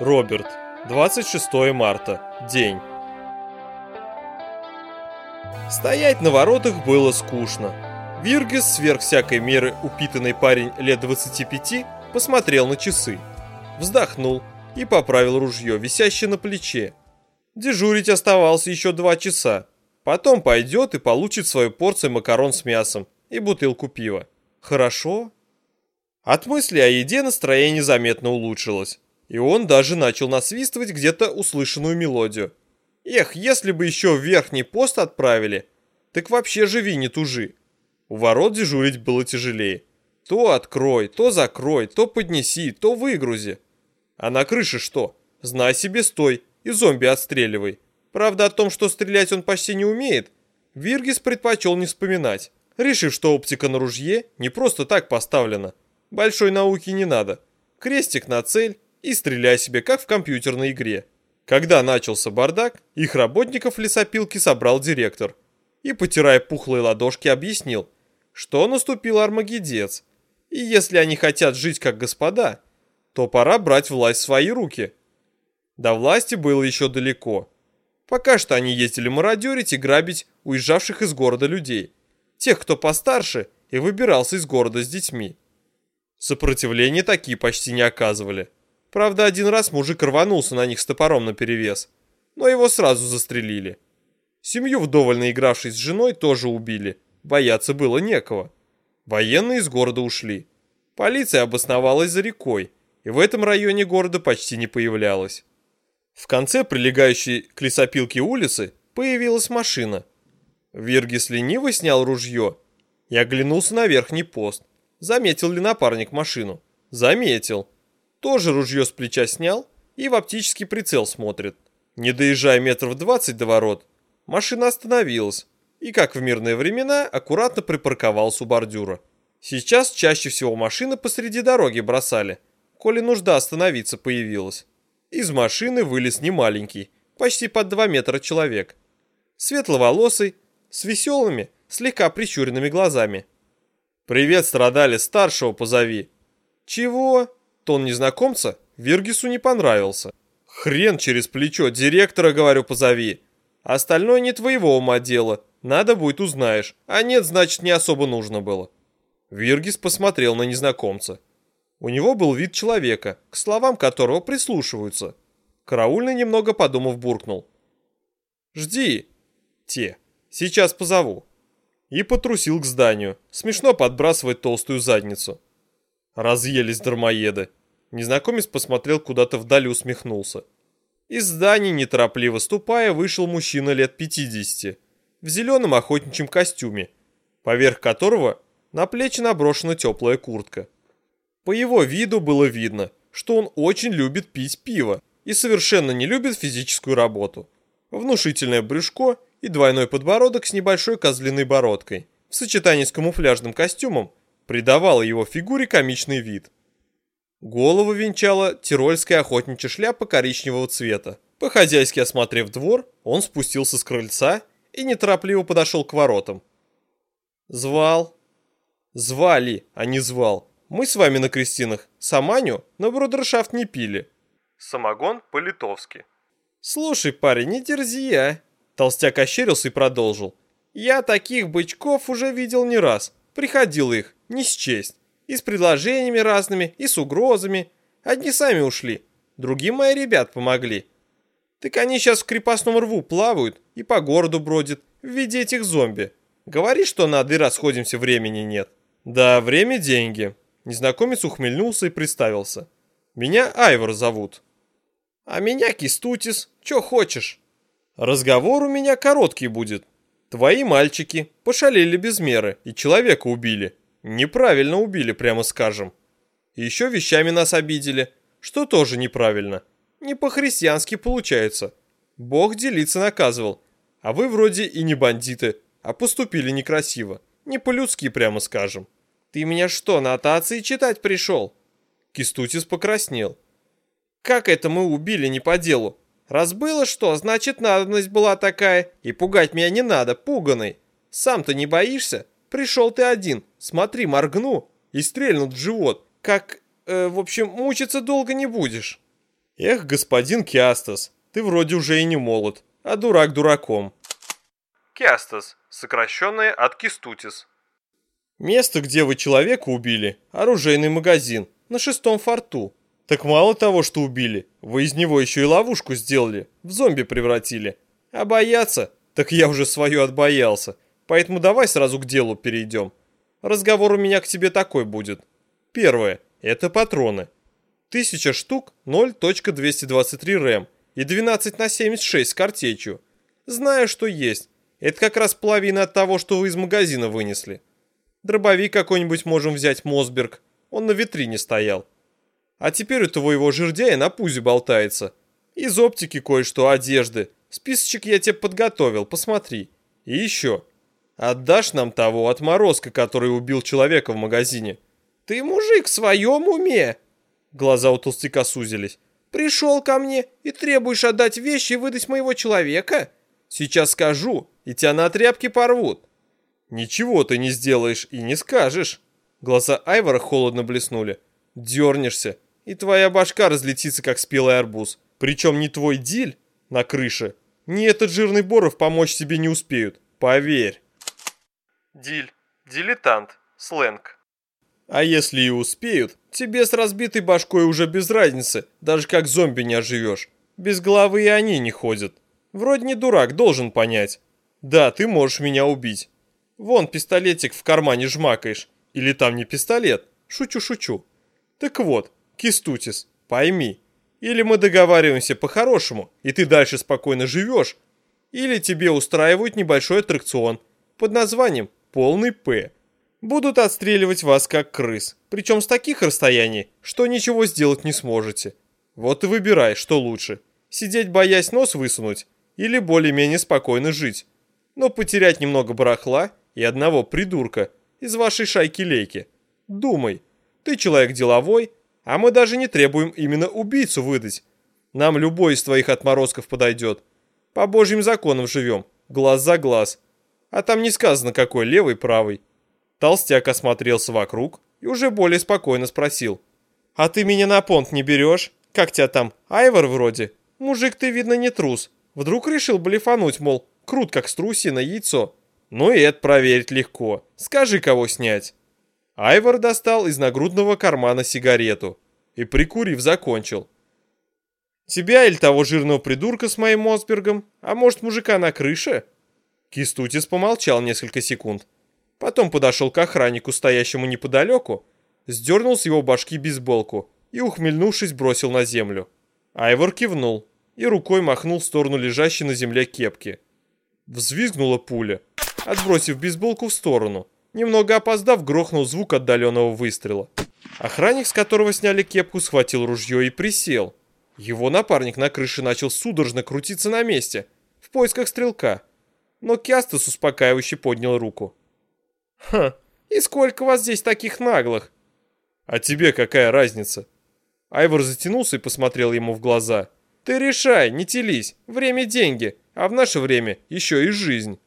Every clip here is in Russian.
Роберт. 26 марта. День. Стоять на воротах было скучно. Виргис, сверх всякой меры упитанный парень лет 25, посмотрел на часы. Вздохнул и поправил ружье, висящее на плече. Дежурить оставалось еще два часа. Потом пойдет и получит свою порцию макарон с мясом и бутылку пива. Хорошо? От мысли о еде настроение заметно улучшилось. И он даже начал насвистывать где-то услышанную мелодию. Эх, если бы еще в верхний пост отправили, так вообще живи не тужи. У ворот дежурить было тяжелее. То открой, то закрой, то поднеси, то выгрузи. А на крыше что? Знай себе стой и зомби отстреливай. Правда, о том, что стрелять он почти не умеет, Виргис предпочел не вспоминать, решив, что оптика на ружье не просто так поставлена. Большой науки не надо. Крестик на цель, и стреляй себе, как в компьютерной игре. Когда начался бардак, их работников лесопилки собрал директор и, потирая пухлые ладошки, объяснил, что наступил Армагеддец, и если они хотят жить как господа, то пора брать власть в свои руки. До власти было еще далеко. Пока что они ездили мародерить и грабить уезжавших из города людей, тех, кто постарше и выбирался из города с детьми. Сопротивления такие почти не оказывали. Правда, один раз мужик рванулся на них с топором наперевес, но его сразу застрелили. Семью, вдоволь наигравшись с женой, тоже убили. Бояться было некого. Военные из города ушли. Полиция обосновалась за рекой, и в этом районе города почти не появлялась. В конце прилегающей к лесопилке улицы появилась машина. Виргис лениво снял ружье и оглянулся на верхний пост. Заметил ли напарник машину? Заметил тоже ружье с плеча снял и в оптический прицел смотрит. Не доезжая метров двадцать до ворот, машина остановилась и, как в мирные времена, аккуратно припарковалась у бордюра. Сейчас чаще всего машины посреди дороги бросали, коли нужда остановиться появилась. Из машины вылез немаленький, почти под два метра человек. Светловолосый, с веселыми, слегка прищуренными глазами. «Привет, страдали, старшего позови». «Чего?» Тон незнакомца Виргису не понравился. «Хрен через плечо, директора, говорю, позови. Остальное не твоего ума дело, надо будет узнаешь, а нет, значит, не особо нужно было». Виргис посмотрел на незнакомца. У него был вид человека, к словам которого прислушиваются. Караульный, немного подумав, буркнул. «Жди, те, сейчас позову». И потрусил к зданию, смешно подбрасывать толстую задницу. Разъелись дармоеды. Незнакомец посмотрел куда-то вдаль и усмехнулся. Из здания, неторопливо ступая, вышел мужчина лет 50 в зеленом охотничьем костюме, поверх которого на плечи наброшена теплая куртка. По его виду было видно, что он очень любит пить пиво и совершенно не любит физическую работу. Внушительное брюшко и двойной подбородок с небольшой козлиной бородкой в сочетании с камуфляжным костюмом придавало его фигуре комичный вид. Голову венчала тирольская охотничья шляпа коричневого цвета. По-хозяйски осмотрев двор, он спустился с крыльца и неторопливо подошел к воротам. «Звал?» «Звали, а не звал. Мы с вами на крестинах саманю на брудершафт не пили». Самогон по-литовски. «Слушай, парень, не дерзи, а?» Толстяк ощерился и продолжил. «Я таких бычков уже видел не раз. Приходил их, не счесть. И с предложениями разными, и с угрозами. Одни сами ушли, другим мои ребят помогли. Так они сейчас в крепостном рву плавают и по городу бродят в виде этих зомби. Говори, что надо, и расходимся, времени нет. Да, время – деньги. Незнакомец ухмыльнулся и представился. Меня Айвор зовут. А меня Кистутис, чё хочешь? Разговор у меня короткий будет. Твои мальчики пошалили без меры и человека убили. Неправильно убили, прямо скажем. еще вещами нас обидели, что тоже неправильно. Не по-христиански получается. Бог делиться наказывал. А вы вроде и не бандиты, а поступили некрасиво. Не по-людски, прямо скажем. Ты меня что, нотации читать пришел? Кистутис покраснел. Как это мы убили не по делу? Раз было что, значит надобность была такая, и пугать меня не надо, пуганый. Сам-то не боишься? Пришел ты один, смотри, моргну и стрельнут в живот. Как, э, в общем, мучиться долго не будешь. Эх, господин Киастас, ты вроде уже и не молод, а дурак дураком. Киастас, сокращенное от Кистутис. Место, где вы человека убили, оружейный магазин, на шестом форту. Так мало того, что убили, вы из него еще и ловушку сделали, в зомби превратили. А бояться? Так я уже свое отбоялся. Поэтому давай сразу к делу перейдем. Разговор у меня к тебе такой будет. Первое. Это патроны. 1000 штук 0.223 рэм и 12 на 76 с картечью. Знаю, что есть. Это как раз половина от того, что вы из магазина вынесли. Дробовик какой-нибудь можем взять Мосберг. Он на витрине стоял. А теперь у твоего жердяя на пузе болтается. Из оптики кое-что, одежды. Списочек я тебе подготовил, посмотри. И еще. Отдашь нам того отморозка, который убил человека в магазине. Ты мужик в своем уме? Глаза у толстяка сузились. Пришел ко мне и требуешь отдать вещи и выдать моего человека? Сейчас скажу, и тебя на тряпки порвут. Ничего ты не сделаешь и не скажешь. Глаза Айвора холодно блеснули. Дернешься, и твоя башка разлетится, как спелый арбуз. Причем не твой диль на крыше, ни этот жирный Боров помочь тебе не успеют. Поверь. Диль. Дилетант. Сленг. А если и успеют, тебе с разбитой башкой уже без разницы, даже как зомби не оживешь. Без головы и они не ходят. Вроде не дурак, должен понять. Да, ты можешь меня убить. Вон пистолетик в кармане жмакаешь. Или там не пистолет. Шучу-шучу. Так вот, Кистутис, пойми. Или мы договариваемся по-хорошему, и ты дальше спокойно живешь, или тебе устраивают небольшой аттракцион под названием «Полный П». Будут отстреливать вас как крыс, причем с таких расстояний, что ничего сделать не сможете. Вот и выбирай, что лучше. Сидеть боясь нос высунуть или более-менее спокойно жить. Но потерять немного барахла и одного придурка из вашей шайки-лейки. Думай, ты человек деловой, а мы даже не требуем именно убийцу выдать. Нам любой из твоих отморозков подойдет. По божьим законам живем, глаз за глаз. А там не сказано, какой левый, правый. Толстяк осмотрелся вокруг и уже более спокойно спросил. «А ты меня на понт не берешь? Как тебя там, Айвор вроде? Мужик ты, видно, не трус. Вдруг решил блефануть, мол, крут как струсина яйцо. Ну и это проверить легко. Скажи, кого снять». Айвор достал из нагрудного кармана сигарету и, прикурив, закончил. «Тебя или того жирного придурка с моим Мосбергом? А может, мужика на крыше?» Кистутис помолчал несколько секунд. Потом подошел к охраннику, стоящему неподалеку, сдернул с его башки бейсболку и, ухмыльнувшись, бросил на землю. Айвор кивнул и рукой махнул в сторону лежащей на земле кепки. Взвизгнула пуля, отбросив бейсболку в сторону – Немного опоздав, грохнул звук отдаленного выстрела. Охранник, с которого сняли кепку, схватил ружье и присел. Его напарник на крыше начал судорожно крутиться на месте, в поисках стрелка. Но Кястас успокаивающе поднял руку. «Ха, и сколько вас здесь таких наглых?» «А тебе какая разница?» Айвор затянулся и посмотрел ему в глаза. «Ты решай, не телись, время – деньги, а в наше время еще и жизнь».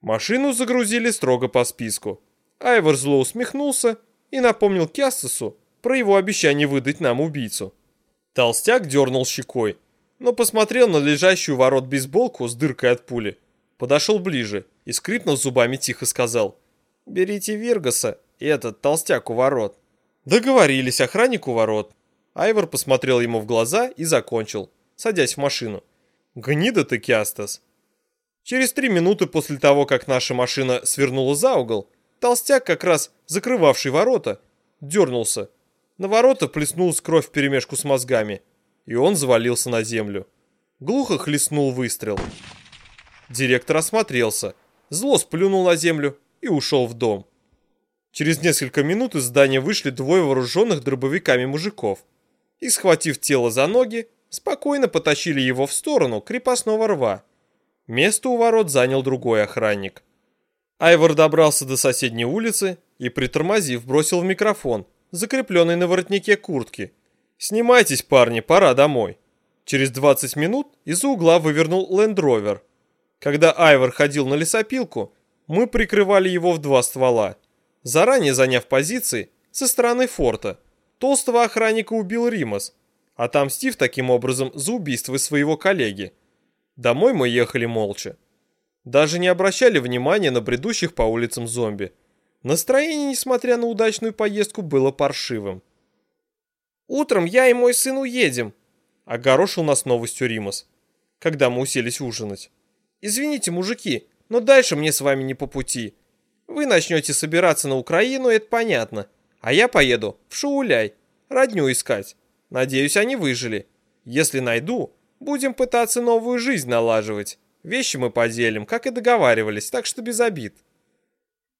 Машину загрузили строго по списку. Айвор зло усмехнулся и напомнил Кяссесу про его обещание выдать нам убийцу. Толстяк дернул щекой, но посмотрел на лежащую ворот бейсболку с дыркой от пули. Подошел ближе и, скрипнув зубами, тихо сказал «Берите Виргаса и этот толстяк у ворот». Договорились, охранник у ворот. Айвор посмотрел ему в глаза и закончил, садясь в машину. «Гнида ты, Кястас!» Через три минуты после того, как наша машина свернула за угол, толстяк, как раз закрывавший ворота, дернулся. На ворота плеснулась кровь вперемешку с мозгами, и он завалился на землю. Глухо хлестнул выстрел. Директор осмотрелся, зло сплюнул на землю и ушел в дом. Через несколько минут из здания вышли двое вооруженных дробовиками мужиков и, схватив тело за ноги, спокойно потащили его в сторону крепостного рва. Место у ворот занял другой охранник. Айвор добрался до соседней улицы и, притормозив, бросил в микрофон, закрепленный на воротнике куртки. «Снимайтесь, парни, пора домой». Через 20 минут из-за угла вывернул лендровер. Когда Айвор ходил на лесопилку, мы прикрывали его в два ствола. Заранее заняв позиции со стороны форта, толстого охранника убил Римас, отомстив таким образом за убийство своего коллеги. Домой мы ехали молча. Даже не обращали внимания на бредущих по улицам зомби. Настроение, несмотря на удачную поездку, было паршивым. «Утром я и мой сын уедем», — огорошил нас новостью Римас, когда мы уселись ужинать. «Извините, мужики, но дальше мне с вами не по пути. Вы начнете собираться на Украину, это понятно, а я поеду в Шауляй, родню искать. Надеюсь, они выжили. Если найду, будем пытаться новую жизнь налаживать. Вещи мы поделим, как и договаривались, так что без обид».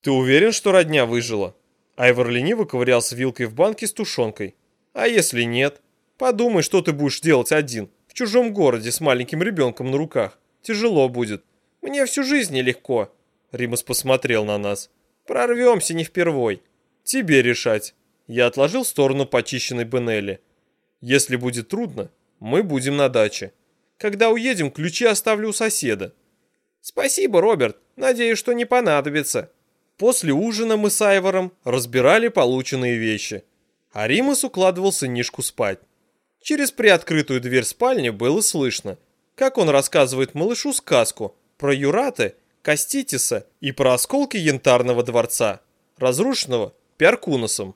«Ты уверен, что родня выжила?» Айвор лениво ковырялся вилкой в банке с тушенкой. А если нет? Подумай, что ты будешь делать один, в чужом городе с маленьким ребенком на руках. Тяжело будет. Мне всю жизнь нелегко. Римас посмотрел на нас. Прорвемся не впервой. Тебе решать. Я отложил в сторону почищенной Бенелли. Если будет трудно, мы будем на даче. Когда уедем, ключи оставлю у соседа. Спасибо, Роберт. Надеюсь, что не понадобится. После ужина мы с Айвором разбирали полученные вещи а Римас укладывал сынишку спать. Через приоткрытую дверь спальни было слышно, как он рассказывает малышу сказку про Юраты, Каститиса и про осколки янтарного дворца, разрушенного Пиаркуносом.